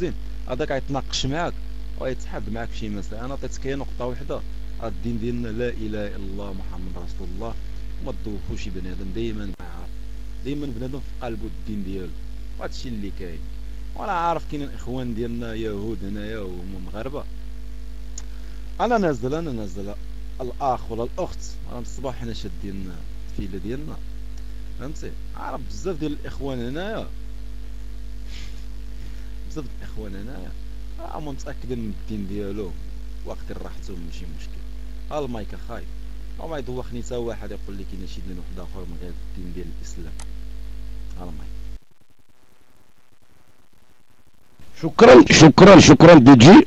زين. هذاك غيتناقش معاك ويتحد معاك في شي مسألة أنا عطيتك هي نقطة واحدة الدين ديالنا لا إله إلا الله محمد رسول الله. وما تدوخوش بنادم. دايما معاه دايما بنادم في قلبه الدين ديالو. وهادشي اللي كاين. وأنا عارف كاين الإخوان ديالنا يهود هنايا وهما مغاربه أنا نازل أنا نازل. الأخ ولا الأخت. راه الصباح حنا شادين الفيله ديالنا. فهمتي؟ عارف بزاف ديال الإخوان هنايا. بزاف الاخوان هنايا راهم متاكدين من الدين ديالو واخدين راحتهم ماشي مشكل. ها المايك أخاي وما يدوخني حتى واحد يقول لي كاين شي دين واحد آخر من غير الدين ديال الإسلام. ها المايك. شكرا شكرا شكرا دي جي